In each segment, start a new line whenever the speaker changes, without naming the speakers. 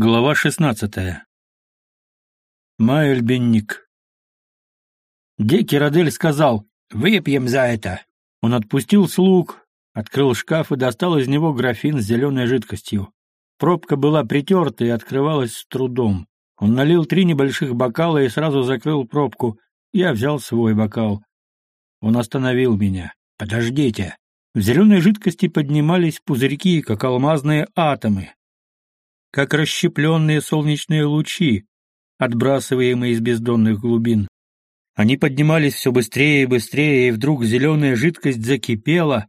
Глава шестнадцатая. Майльбенник. Декерадель сказал «Выпьем за это». Он отпустил слуг, открыл шкаф и достал из него графин с зеленой жидкостью. Пробка была притерта и открывалась с трудом. Он налил три небольших бокала и сразу закрыл пробку. Я взял свой бокал. Он остановил меня. «Подождите». В зеленой жидкости поднимались пузырьки, как алмазные атомы как расщепленные солнечные лучи, отбрасываемые из бездонных глубин. Они поднимались все быстрее и быстрее, и вдруг зеленая жидкость закипела,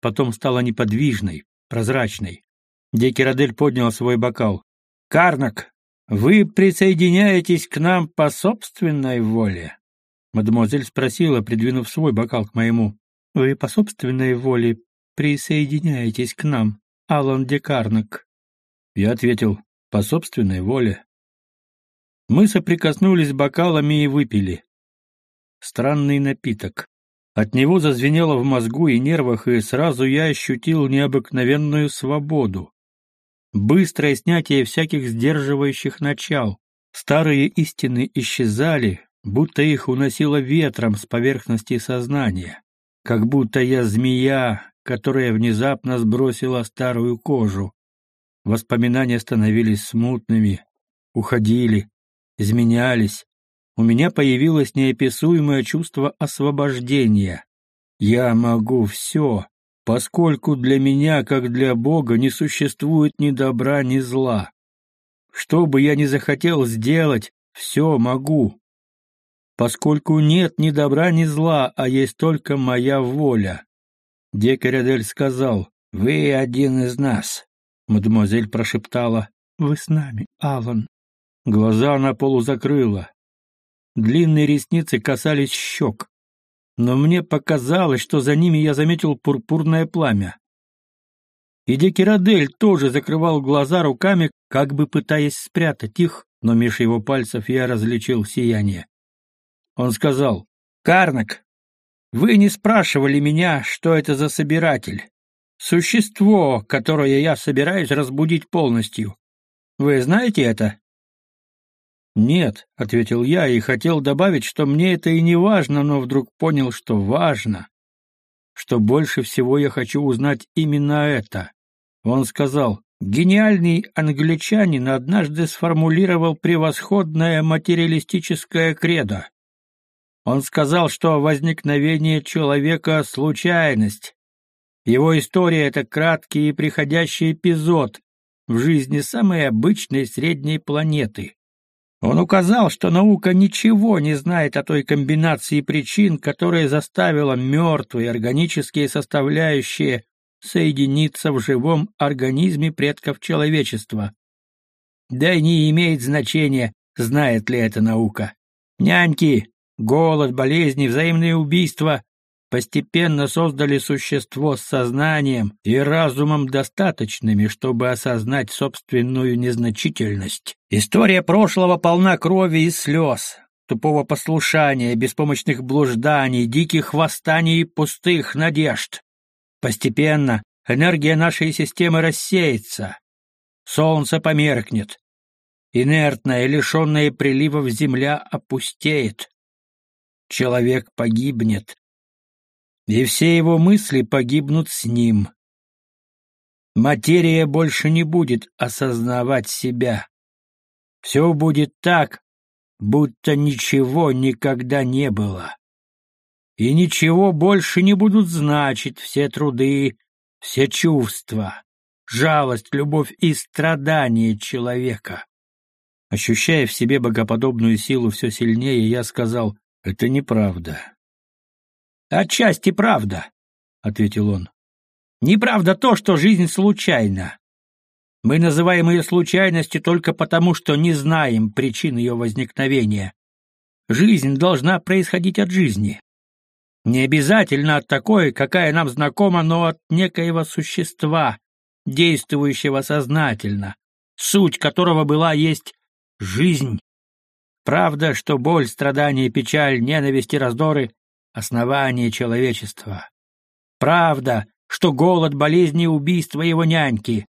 потом стала неподвижной, прозрачной. Декерадель поднял свой бокал. «Карнак, вы присоединяетесь к нам по собственной воле?» Мадемуазель спросила, придвинув свой бокал к моему. «Вы по собственной воле присоединяетесь к нам, Алан Декарнак?» Я ответил, по собственной воле. Мы соприкоснулись бокалами и выпили. Странный напиток. От него зазвенело в мозгу и нервах, и сразу я ощутил необыкновенную свободу. Быстрое снятие всяких сдерживающих начал. Старые истины исчезали, будто их уносило ветром с поверхности сознания. Как будто я змея, которая внезапно сбросила старую кожу. Воспоминания становились смутными, уходили, изменялись. У меня появилось неописуемое чувство освобождения. Я могу все, поскольку для меня, как для Бога, не существует ни добра, ни зла. Что бы я ни захотел сделать, все могу. Поскольку нет ни добра, ни зла, а есть только моя воля. Декарядель сказал, «Вы один из нас. Мадемуазель прошептала. «Вы с нами, Алан». Глаза она полузакрыла. Длинные ресницы касались щек. Но мне показалось, что за ними я заметил пурпурное пламя. И Декирадель тоже закрывал глаза руками, как бы пытаясь спрятать их, но меж его пальцев я различил сияние. Он сказал, «Карнак, вы не спрашивали меня, что это за собиратель. Существо, которое я собираюсь разбудить полностью. Вы знаете это? Нет, ответил я и хотел добавить, что мне это и не важно, но вдруг понял, что важно. Что больше всего я хочу узнать именно это. Он сказал: "Гениальный англичанин однажды сформулировал превосходное материалистическое кредо. Он сказал, что возникновение человека случайность, его история — это краткий и приходящий эпизод в жизни самой обычной средней планеты. Он указал, что наука ничего не знает о той комбинации причин, которая заставила мертвые органические составляющие соединиться в живом организме предков человечества. Да и не имеет значения, знает ли это наука. Няньки, голод, болезни, взаимные убийства постепенно создали существо с сознанием и разумом достаточными, чтобы осознать собственную незначительность. История прошлого полна крови и слез, тупого послушания, беспомощных блужданий, диких восстаний и пустых надежд. Постепенно энергия нашей системы рассеется, солнце померкнет, инертная, лишенная приливов земля опустеет. Человек погибнет, и все его мысли погибнут с ним. Материя больше не будет осознавать себя. Все будет так, будто ничего никогда не было. И ничего больше не будут значить все труды, все чувства, жалость, любовь и страдания человека. Ощущая в себе богоподобную силу все сильнее, я сказал, это неправда. Отчасти правда, ответил он. Неправда то, что жизнь случайна. Мы называем ее случайностью только потому, что не знаем причин ее возникновения. Жизнь должна происходить от жизни. Не обязательно от такой, какая нам знакома, но от некоего существа, действующего сознательно, суть которого была есть жизнь. Правда, что боль, страдания, печаль, ненависть и раздоры основание человечества. Правда, что голод, болезни и убийство его няньки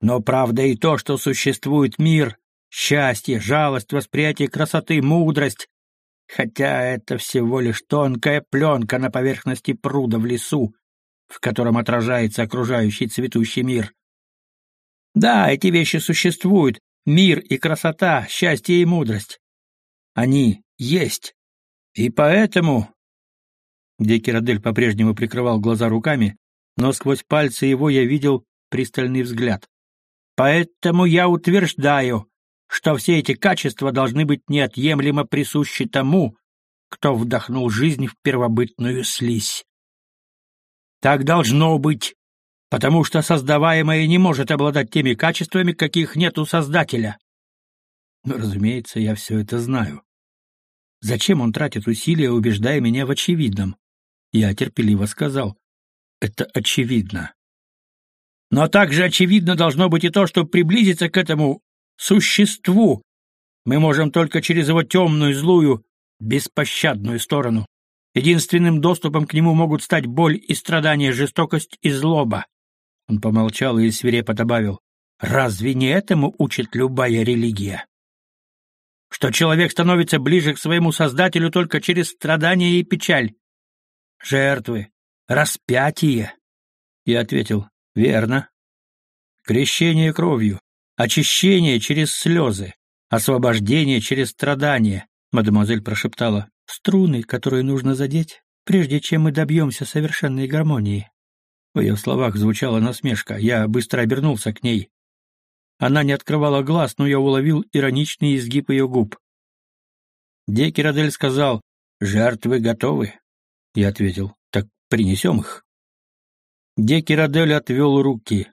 Но правда и то, что существует мир, счастье, жалость, восприятие красоты, мудрость. Хотя это всего лишь тонкая пленка на поверхности пруда в лесу, в котором отражается окружающий цветущий мир. Да, эти вещи существуют, мир и красота, счастье и мудрость. Они есть. И поэтому... Декирадель по-прежнему прикрывал глаза руками, но сквозь пальцы его я видел пристальный взгляд. Поэтому я утверждаю, что все эти качества должны быть неотъемлемо присущи тому, кто вдохнул жизнь в первобытную слизь. Так должно быть, потому что создаваемое не может обладать теми качествами, каких нет у Создателя. Но, разумеется, я все это знаю. Зачем он тратит усилия, убеждая меня в очевидном? Я терпеливо сказал. Это очевидно. Но также очевидно должно быть и то, что приблизиться к этому существу мы можем только через его темную, злую, беспощадную сторону. Единственным доступом к нему могут стать боль и страдания, жестокость и злоба. Он помолчал и свирепо добавил, «Разве не этому учит любая религия? Что человек становится ближе к своему Создателю только через страдания и печаль, жертвы, распятие?» Я ответил, «Верно. Крещение кровью, очищение через слезы, освобождение через страдания», мадемуазель прошептала струны, которые нужно задеть, прежде чем мы добьемся совершенной гармонии. В ее словах звучала насмешка. Я быстро обернулся к ней. Она не открывала глаз, но я уловил ироничный изгиб ее губ. Декерадель сказал, «Жертвы готовы?» Я ответил, «Так принесем их». Декерадель отвел руки.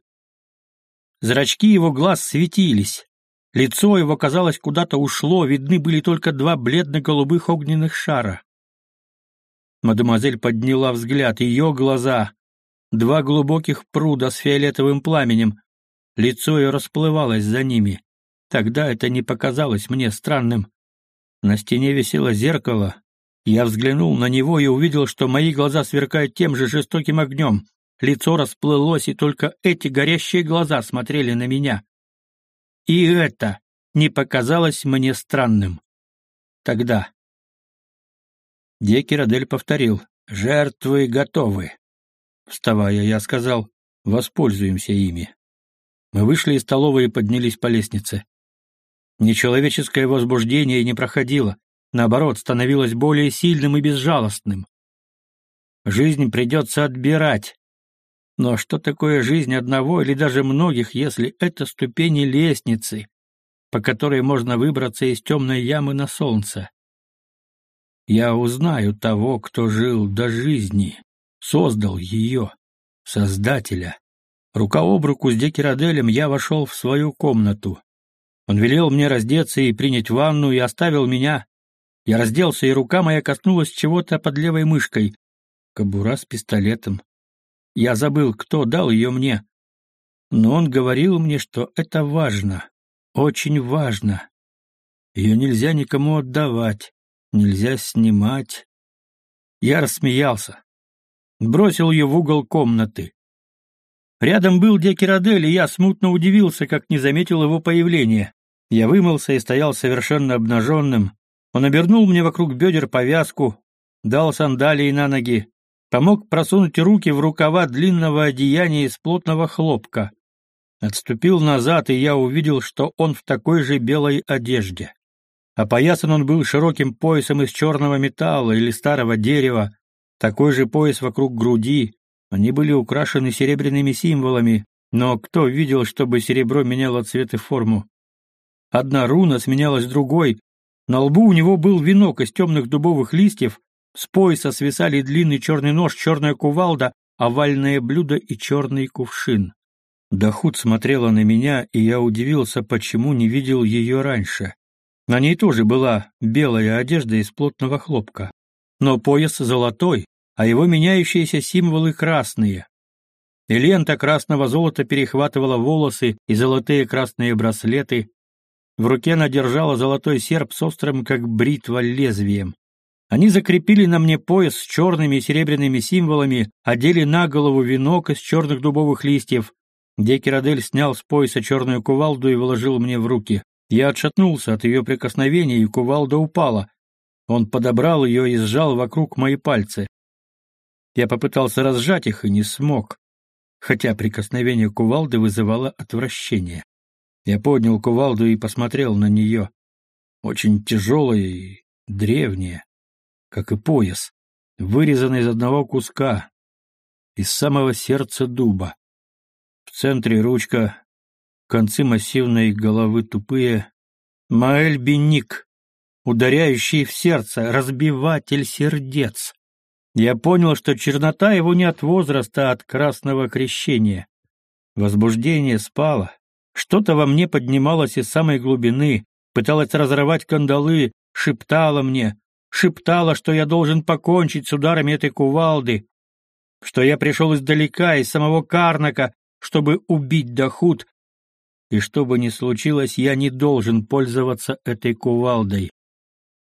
Зрачки его глаз светились. Лицо его, казалось, куда-то ушло, видны были только два бледно-голубых огненных шара. Мадемуазель подняла взгляд, ее глаза, два глубоких пруда с фиолетовым пламенем, лицо ее расплывалось за ними. Тогда это не показалось мне странным. На стене висело зеркало. Я взглянул на него и увидел, что мои глаза сверкают тем же жестоким огнем. Лицо расплылось, и только эти горящие глаза смотрели на меня. И это не показалось мне странным. Тогда. Декерадель повторил. «Жертвы готовы». Вставая, я сказал, «Воспользуемся ими». Мы вышли из столовой и поднялись по лестнице. Нечеловеческое возбуждение не проходило, наоборот, становилось более сильным и безжалостным. Жизнь придется отбирать, но что такое жизнь одного или даже многих, если это ступени лестницы, по которой можно выбраться из темной ямы на солнце? Я узнаю того, кто жил до жизни, создал ее, Создателя. Рука об руку с Декираделем я вошел в свою комнату. Он велел мне раздеться и принять ванну, и оставил меня. Я разделся, и рука моя коснулась чего-то под левой мышкой. Кобура с пистолетом. Я забыл, кто дал ее мне. Но он говорил мне, что это важно, очень важно. Ее нельзя никому отдавать, нельзя снимать. Я рассмеялся. Бросил ее в угол комнаты. Рядом был Декирадель, и я смутно удивился, как не заметил его появления. Я вымылся и стоял совершенно обнаженным. Он обернул мне вокруг бедер повязку, дал сандалии на ноги, помог просунуть руки в рукава длинного одеяния из плотного хлопка. Отступил назад, и я увидел, что он в такой же белой одежде. Опоясан он был широким поясом из черного металла или старого дерева, такой же пояс вокруг груди. Они были украшены серебряными символами, но кто видел, чтобы серебро меняло цвет и форму? Одна руна сменялась другой. На лбу у него был венок из темных дубовых листьев, с пояса свисали длинный черный нож, черная кувалда, овальное блюдо и черный кувшин. Дахут смотрела на меня, и я удивился, почему не видел ее раньше. На ней тоже была белая одежда из плотного хлопка. Но пояс золотой, а его меняющиеся символы красные. И лента красного золота перехватывала волосы и золотые красные браслеты. В руке она держала золотой серп с острым, как бритва, лезвием. Они закрепили на мне пояс с черными и серебряными символами, одели на голову венок из черных дубовых листьев. Декерадель снял с пояса черную кувалду и вложил мне в руки. Я отшатнулся от ее прикосновения, и кувалда упала. Он подобрал ее и сжал вокруг мои пальцы. Я попытался разжать их и не смог, хотя прикосновение кувалды вызывало отвращение. Я поднял кувалду и посмотрел на нее. Очень тяжелая и древняя, как и пояс, вырезанный из одного куска, из самого сердца дуба. В центре ручка, концы массивной головы тупые. Маэль Бенник, ударяющий в сердце, разбиватель сердец. Я понял, что чернота его не от возраста, а от красного крещения. Возбуждение спало. Что-то во мне поднималось из самой глубины, пыталось разорвать кандалы, шептало мне, шептало, что я должен покончить с ударами этой кувалды, что я пришел издалека, из самого Карнака, чтобы убить Дахут, и что бы ни случилось, я не должен пользоваться этой кувалдой,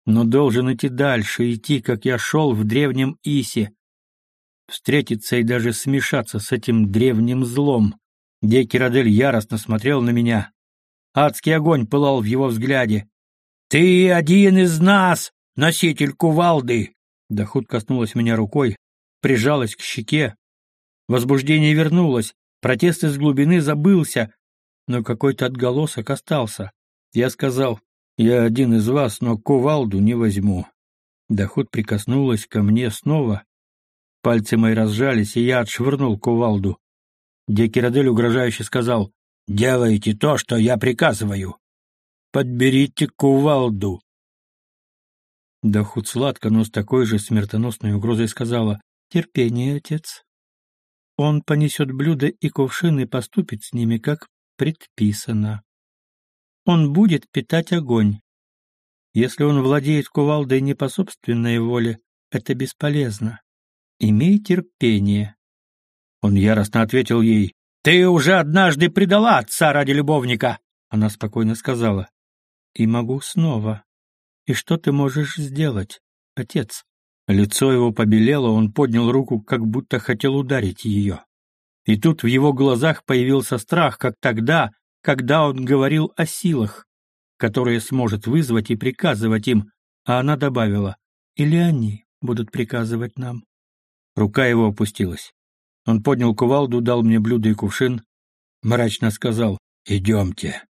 но должен идти дальше, идти, как я шел в древнем Исе, встретиться и даже смешаться с этим древним злом. Декирадель яростно смотрел на меня. Адский огонь пылал в его взгляде. «Ты один из нас, носитель кувалды!» Дахут коснулась меня рукой, прижалась к щеке. Возбуждение вернулось, протест из глубины забылся, но какой-то отголосок остался. Я сказал, «Я один из вас, но кувалду не возьму». Доход прикоснулась ко мне снова. Пальцы мои разжались, и я отшвырнул кувалду. Декирадель угрожающе сказал, «Делайте то, что я приказываю. Подберите кувалду». Дахут сладко, но с такой же смертоносной угрозой сказала, «Терпение, отец. Он понесет блюдо и кувшин и поступит с ними, как предписано. Он будет питать огонь. Если он владеет кувалдой не по собственной воле, это бесполезно. Имей терпение. Он яростно ответил ей, «Ты уже однажды предала отца ради любовника!» Она спокойно сказала, «И могу снова. И что ты можешь сделать, отец?» Лицо его побелело, он поднял руку, как будто хотел ударить ее. И тут в его глазах появился страх, как тогда, когда он говорил о силах, которые сможет вызвать и приказывать им, а она добавила, «Или они будут приказывать нам». Рука его опустилась. Он поднял кувалду, дал мне блюдо и кувшин, мрачно сказал, «Идемте».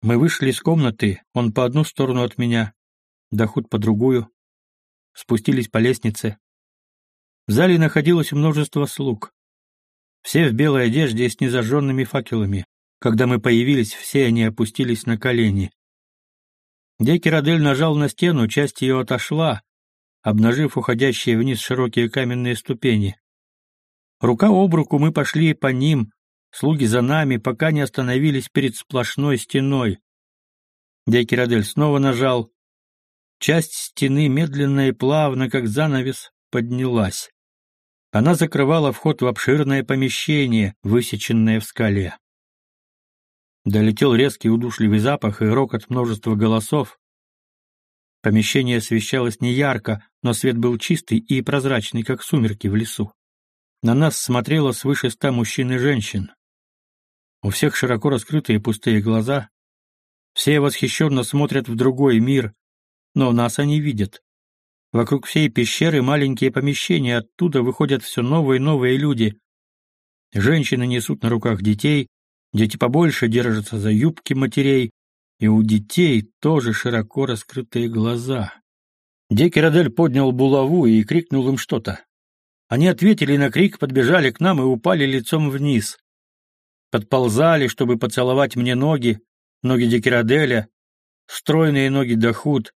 Мы вышли из комнаты, он по одну сторону от меня, Дахут по другую, спустились по лестнице. В зале находилось множество слуг. Все в белой одежде и с незажженными факелами. Когда мы появились, все они опустились на колени. Декерадель нажал на стену, часть ее отошла, обнажив уходящие вниз широкие каменные ступени. Рука об руку мы пошли по ним, слуги за нами, пока не остановились перед сплошной стеной. Декерадель снова нажал, Часть стены медленно и плавно, как занавес, поднялась. Она закрывала вход в обширное помещение, высеченное в скале. Долетел резкий удушливый запах и рокот множества голосов. Помещение освещалось неярко, но свет был чистый и прозрачный, как сумерки в лесу. На нас смотрело свыше ста мужчин и женщин. У всех широко раскрытые пустые глаза. Все восхищенно смотрят в другой мир, но нас они видят. Вокруг всей пещеры маленькие помещения, оттуда выходят все новые и новые люди. Женщины несут на руках детей, дети побольше держатся за юбки матерей, и у детей тоже широко раскрытые глаза. Декерадель поднял булаву и крикнул им что-то. Они ответили на крик, подбежали к нам и упали лицом вниз. Подползали, чтобы поцеловать мне ноги, ноги Декераделя, стройные ноги Дахут,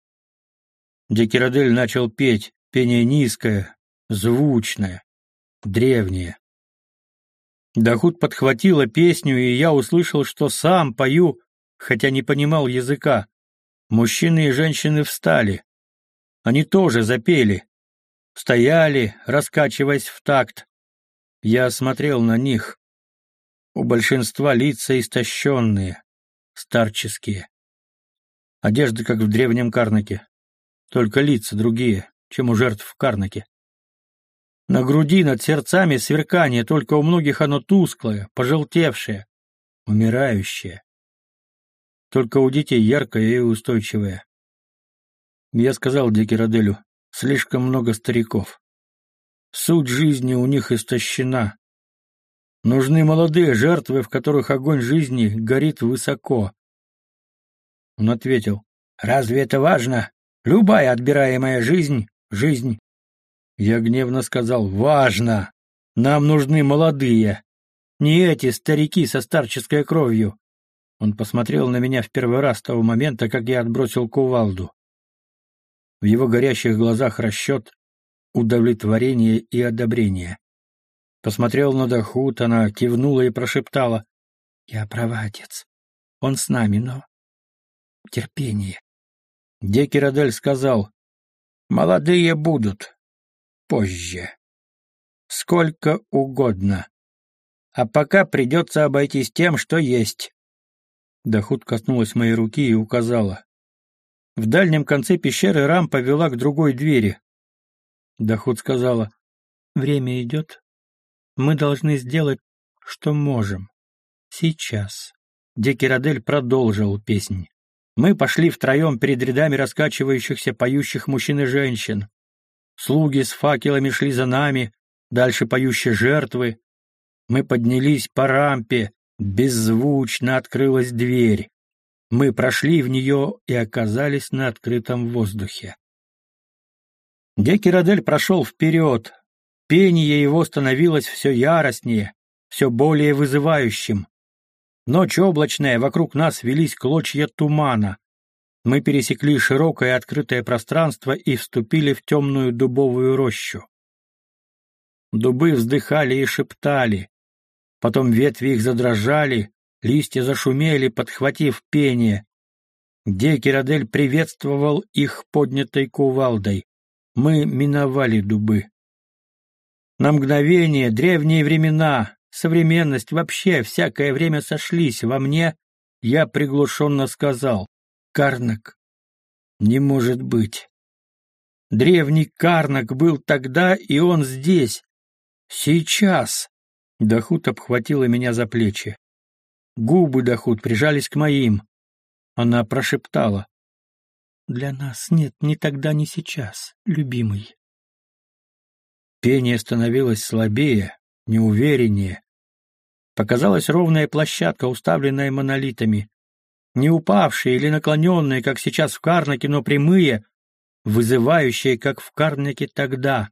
Декирадель начал петь, пение низкое, звучное, древнее. Дахут подхватила песню, и я услышал, что сам пою, хотя не понимал языка. Мужчины и женщины встали. Они тоже запели. Стояли, раскачиваясь в такт. Я смотрел на них. У большинства лица истощенные, старческие. Одежда, как в древнем Карнаке. Только лица другие, чем у жертв в Карнаке. На груди над сердцами сверкание, только у многих оно тусклое, пожелтевшее, умирающее. Только у детей яркое и устойчивое. Я сказал Декираделю, слишком много стариков. Суть жизни у них истощена. Нужны молодые жертвы, в которых огонь жизни горит высоко. Он ответил, «Разве это важно? Любая отбираемая жизнь — жизнь». Я гневно сказал, «Важно! Нам нужны молодые, не эти старики со старческой кровью». Он посмотрел на меня в первый раз с того момента, как я отбросил кувалду. В его горящих глазах расчет, удовлетворение и одобрение. Посмотрел на Дахут, она кивнула и прошептала. «Я права, отец. Он с нами, но... терпение». Декирадель сказал. «Молодые будут. Позже. Сколько угодно. А пока придется обойтись тем, что есть». Дахут коснулась моей руки и указала. В дальнем конце пещеры рампа вела к другой двери. Доход сказала, «Время идет. Мы должны сделать, что можем. Сейчас». Декирадель продолжил песнь. Мы пошли втроем перед рядами раскачивающихся, поющих мужчин и женщин. Слуги с факелами шли за нами, дальше поющие жертвы. Мы поднялись по рампе, беззвучно открылась дверь. Мы прошли в нее и оказались на открытом воздухе. Декирадель прошел вперед. Пение его становилось все яростнее, все более вызывающим. Ночь облачная, вокруг нас велись клочья тумана. Мы пересекли широкое открытое пространство и вступили в темную дубовую рощу. Дубы вздыхали и шептали. Потом ветви их задрожали, Листья зашумели, подхватив пение. Декирадель приветствовал их поднятой кувалдой. Мы миновали дубы. На мгновение древние времена, современность, вообще всякое время сошлись во мне, я приглушенно сказал «Карнак, не может быть». Древний Карнак был тогда, и он здесь. Сейчас. Дахут обхватила меня за плечи. Губы Дахут прижались к моим. Она прошептала. «Для нас нет ни тогда, ни сейчас, любимый». Пение становилось слабее, неувереннее. Показалась ровная площадка, уставленная монолитами. Не упавшие или наклоненные, как сейчас в Карнаке, но прямые, вызывающие, как в Карнаке тогда.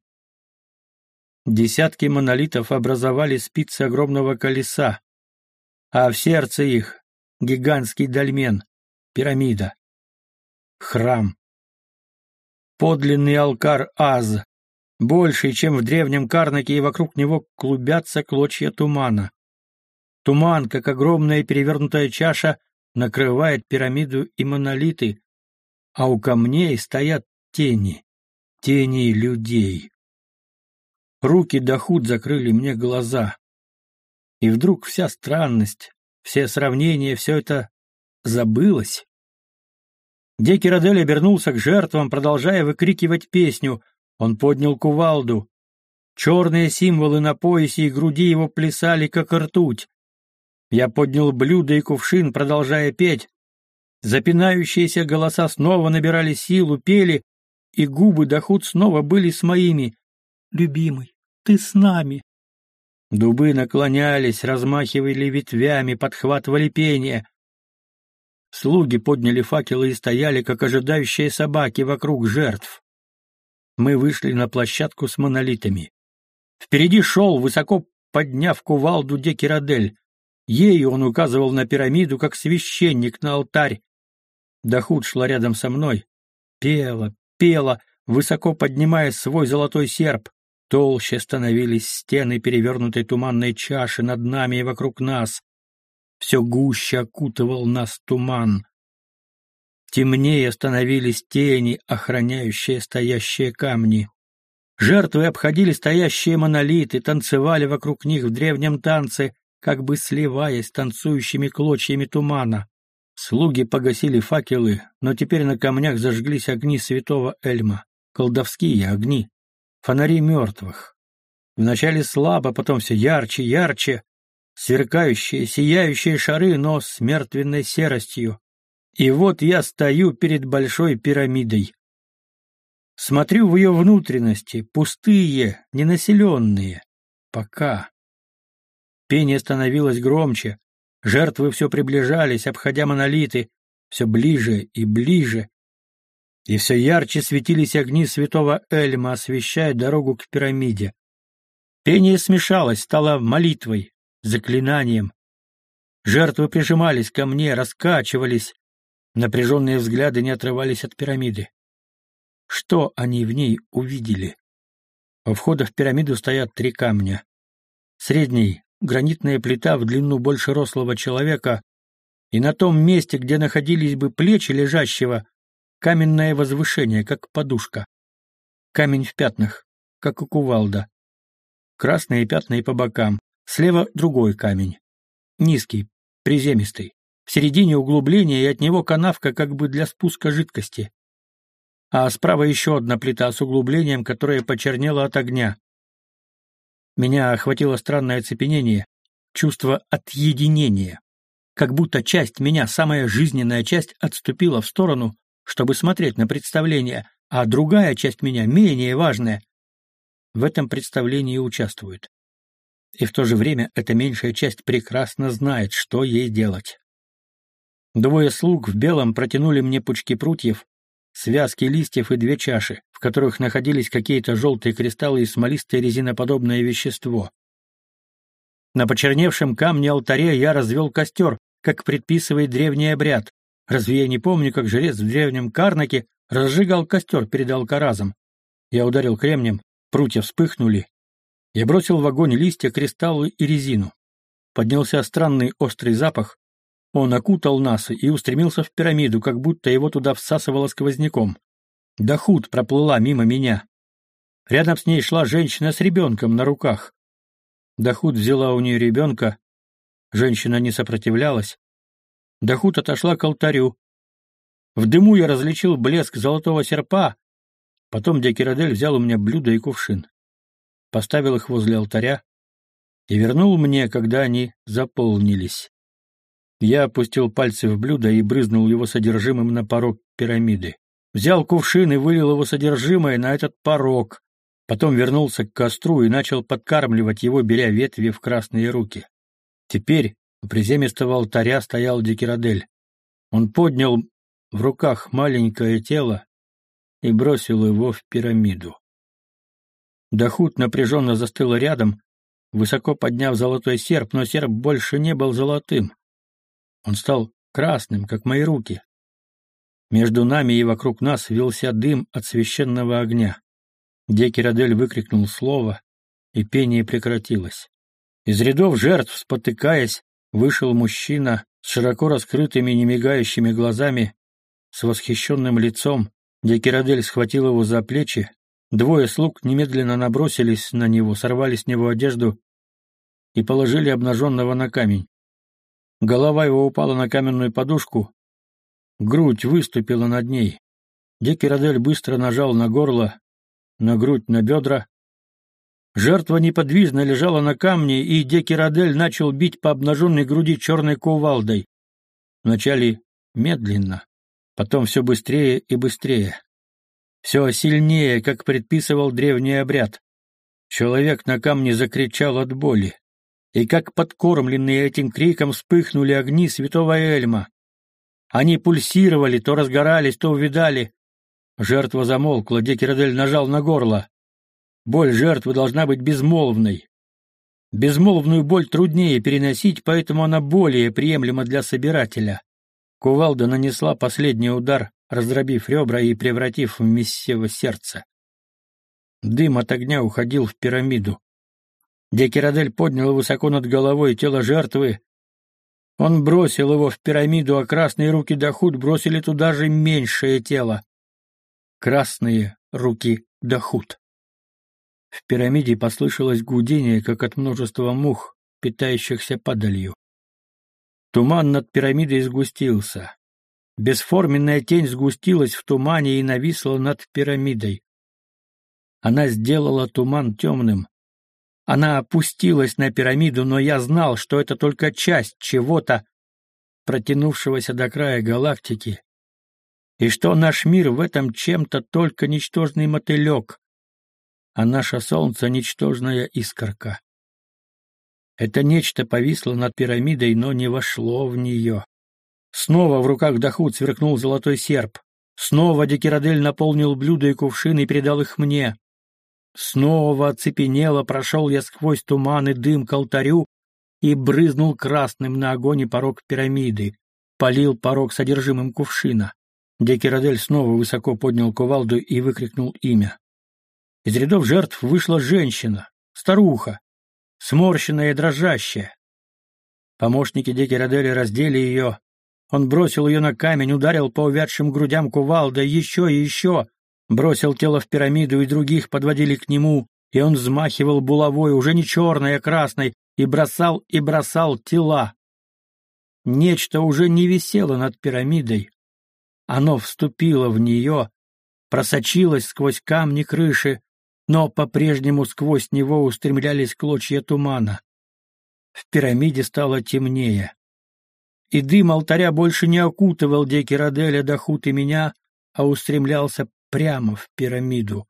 Десятки монолитов образовали спицы огромного колеса а в сердце их гигантский дольмен, пирамида, храм. Подлинный алкар Аз, больший, чем в древнем Карнаке, и вокруг него клубятся клочья тумана. Туман, как огромная перевернутая чаша, накрывает пирамиду и монолиты, а у камней стоят тени, тени людей. Руки Дахут закрыли мне глаза. И вдруг вся странность, все сравнения, все это забылось. Декирадель обернулся к жертвам, продолжая выкрикивать песню. Он поднял кувалду. Черные символы на поясе и груди его плясали, как ртуть. Я поднял блюдо и кувшин, продолжая петь. Запинающиеся голоса снова набирали силу, пели, и губы Дахут снова были с моими. «Любимый, ты с нами!» Дубы наклонялись, размахивали ветвями, подхватывали пение. Слуги подняли факелы и стояли, как ожидающие собаки, вокруг жертв. Мы вышли на площадку с монолитами. Впереди шел, высоко подняв кувалду Декирадель. Ею он указывал на пирамиду, как священник на алтарь. Дахут шла рядом со мной. Пела, пела, высоко поднимая свой золотой серп. Толще становились стены перевернутой туманной чаши над нами и вокруг нас. Все гуще окутывал нас туман. Темнее становились тени, охраняющие стоящие камни. Жертвы обходили стоящие монолиты, танцевали вокруг них в древнем танце, как бы сливаясь с танцующими клочьями тумана. Слуги погасили факелы, но теперь на камнях зажглись огни святого Эльма, колдовские огни фонари мертвых. Вначале слабо, потом все ярче, ярче. Сверкающие, сияющие шары, но с мертвенной серостью. И вот я стою перед большой пирамидой. Смотрю в ее внутренности, пустые, ненаселенные. Пока. Пение становилось громче, жертвы все приближались, обходя монолиты, все ближе и ближе. И все ярче светились огни святого Эльма, освещая дорогу к пирамиде. Пение смешалось, стало молитвой, заклинанием. Жертвы прижимались ко мне, раскачивались. Напряженные взгляды не отрывались от пирамиды. Что они в ней увидели? У входа в пирамиду стоят три камня. Средний — гранитная плита в длину больше рослого человека, и на том месте, где находились бы плечи лежащего, каменное возвышение, как подушка. Камень в пятнах, как у кувалда. Красные пятна и по бокам. Слева другой камень. Низкий, приземистый. В середине углубления и от него канавка как бы для спуска жидкости а справа еще одна плита с углублением, которое почернело от огня. Меня охватило странное оцепенение, чувство отъединения. Как будто часть меня, самая жизненная часть, отступила в сторону, чтобы смотреть на представление, а другая часть меня, менее важная, в этом представлении участвует. И в то же время эта меньшая часть прекрасно знает, что ей делать. Двое слуг в белом протянули мне пучки прутьев, связки листьев и две чаши, в которых находились какие-то желтые кристаллы и смолистое резиноподобное вещество. На почерневшем камне алтаре я развел костер, как предписывает древний обряд. Разве я не помню, как жрец в древнем Карнаке разжигал костер перед алкаразом? Я ударил кремнем, прутья вспыхнули. Я бросил в огонь листья, кристаллы и резину. Поднялся странный острый запах, он окутал нас и устремился в пирамиду, как будто его туда всасывало сквозняком. Дахут проплыла мимо меня. Рядом с ней шла женщина с ребенком на руках. Дахут взяла у нее ребенка. Женщина не сопротивлялась. Дахут отошла к алтарю. В дыму я различил блеск золотого серпа. Потом Декирадель взял у меня блюдо и кувшин. Поставил их возле алтаря и вернул мне, когда они заполнились. Я опустил пальцы в блюдо и брызнул его содержимым на порог пирамиды. Взял кувшин и вылил его содержимое на этот порог. Потом вернулся к костру и начал подкармливать его, беря ветви в красные руки. Теперь у приземистого алтаря стоял Декирадель. Он поднял в руках маленькое тело и бросил его в пирамиду. Дахут напряженно застыл рядом, высоко подняв золотой серп, но серп больше не был золотым. Он стал красным, как мои руки. Между нами и вокруг нас вился дым от священного огня. Декирадель выкрикнул слово, и пение прекратилось. Из рядов жертв, спотыкаясь, вышел мужчина с широко раскрытыми немигающими глазами, с восхищенным лицом. Декирадель схватил его за плечи. Двое слуг немедленно набросились на него, сорвали с него одежду и положили обнаженного на камень. Голова его упала на каменную подушку, грудь выступила над ней. Декирадель быстро нажал на горло, на грудь, на бедра. Жертва неподвижно лежала на камне, и Декирадель начал бить по обнаженной груди черной кувалдой. Вначале медленно, потом все быстрее и быстрее. Все сильнее, как предписывал древний обряд. Человек на камне закричал от боли и как подкормленные этим криком вспыхнули огни святого Эльма. Они пульсировали, то разгорались, то увидали. Жертва замолкла, Декерадель нажал на горло. Боль жертвы должна быть безмолвной. Безмолвную боль труднее переносить, поэтому она более приемлема для собирателя. Кувалда нанесла последний удар, раздробив ребра и превратив в мессево сердце. Дым от огня уходил в пирамиду. Декирадель поднял высоко над головой тело жертвы. Он бросил его в пирамиду, а красные руки Дахут бросили туда же меньшее тело. Красные руки Дахут. В пирамиде послышалось гудение, как от множества мух, питающихся падалью. Туман над пирамидой сгустился. Бесформенная тень сгустилась в тумане и нависла над пирамидой. Она сделала туман темным, Она опустилась на пирамиду, но я знал, что это только часть чего-то, протянувшегося до края галактики, и что наш мир в этом чем-то только ничтожный мотылек, а наше Солнце — ничтожная искорка. Это нечто повисло над пирамидой, но не вошло в нее. Снова в руках Дахут сверкнул золотой серп. Снова Декирадель наполнил блюда и кувшины и передал их мне. Снова оцепенело прошел я сквозь туман и дым к алтарю и брызнул красным на огонь порог пирамиды, полил порог содержимым кувшина. Декирадель снова высоко поднял кувалду и выкрикнул имя. Из рядов жертв вышла женщина, старуха, сморщенная и дрожащая. Помощники Декираделя раздели ее. Он бросил ее на камень, ударил по увядшим грудям кувалдой, еще и еще, бросил тело в пирамиду, и других подводили к нему, и он взмахивал булавой, уже не черной, а красной, и бросал и бросал тела. Нечто уже не висело над пирамидой. Оно вступило в нее, просочилось сквозь камни крыши, но по-прежнему сквозь него устремлялись клочья тумана. В пирамиде стало темнее. И дым алтаря больше не окутывал Декираделя, Дахут и меня, а устремлялся прямо в пирамиду.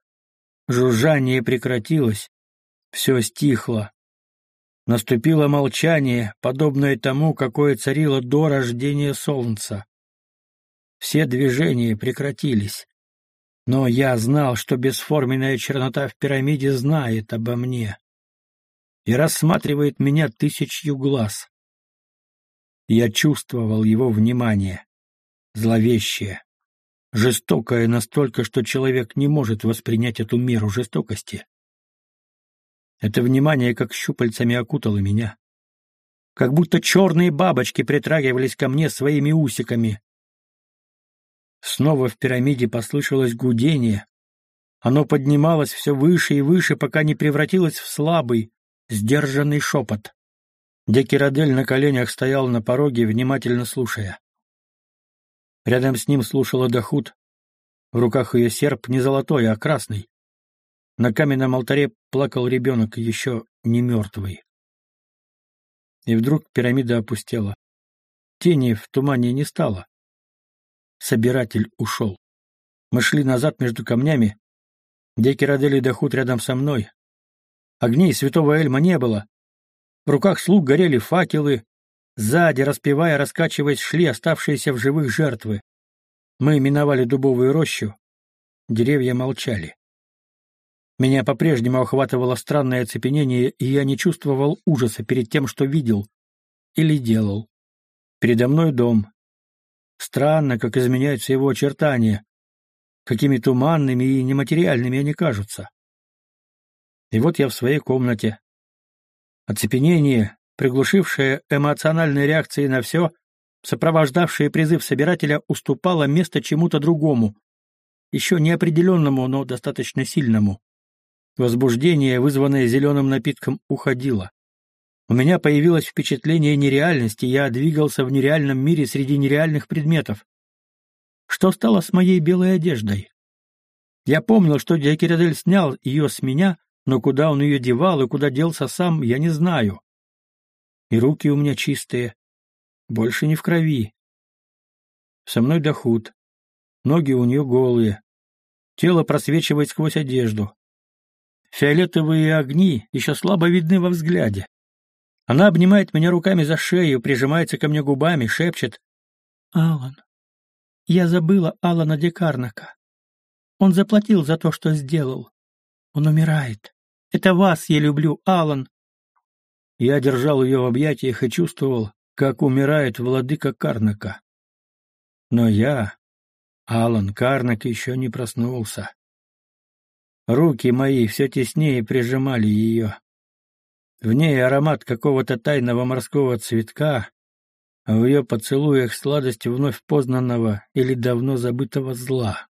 Жужжание прекратилось, все стихло. Наступило молчание, подобное тому, какое царило до рождения солнца. Все движения прекратились. Но я знал, что бесформенная чернота в пирамиде знает обо мне и рассматривает меня тысячью глаз. Я чувствовал его внимание, зловещее, жестокое настолько, что человек не может воспринять эту меру жестокости. Это внимание как щупальцами окутало меня. Как будто черные бабочки притрагивались ко мне своими усиками. Снова в пирамиде послышалось гудение. Оно поднималось все выше и выше, пока не превратилось в слабый, сдержанный шепот. Декирадель на коленях стоял на пороге, внимательно слушая. Рядом с ним слушала Дахут. В руках ее серп не золотой, а красный. На каменном алтаре плакал ребенок, еще не мертвый. И вдруг пирамида опустела. Тени в тумане не стало. Собиратель ушел. Мы шли назад между камнями. Декирадель и Дахут рядом со мной. Огней святого Эльма не было. В руках слуг горели факелы, Сзади, распевая, раскачиваясь, шли оставшиеся в живых жертвы. Мы миновали дубовую рощу. Деревья молчали. Меня по-прежнему охватывало странное оцепенение, и я не чувствовал ужаса перед тем, что видел или делал. Передо мной дом. Странно, как изменяются его очертания, какими туманными и нематериальными они кажутся. И вот я в своей комнате. Оцепенение, приглушившая эмоциональные реакции на все, сопровождавшая призыв собирателя, уступала место чему-то другому, еще неопределенному, но достаточно сильному. Возбуждение, вызванное зеленым напитком, уходило. У меня появилось впечатление нереальности, я двигался в нереальном мире среди нереальных предметов. Что стало с моей белой одеждой? Я помнил, что Декерадель снял ее с меня, но куда он ее девал и куда делся сам, я не знаю и руки у меня чистые. Больше не в крови. Со мной дохуд. Ноги у нее голые. Тело просвечивает сквозь одежду. Фиолетовые огни еще слабо видны во взгляде. Она обнимает меня руками за шею, прижимается ко мне губами, шепчет. «Алан, я забыла Алана Декарнака. Он заплатил за то, что сделал. Он умирает. Это вас я люблю, Алан. Я держал ее в объятиях и чувствовал, как умирает владыка Карнака. Но я, Алан Карнак, еще не проснулся. Руки мои все теснее прижимали ее. В ней аромат какого-то тайного морского цветка, а в ее поцелуях сладость вновь познанного или давно забытого зла.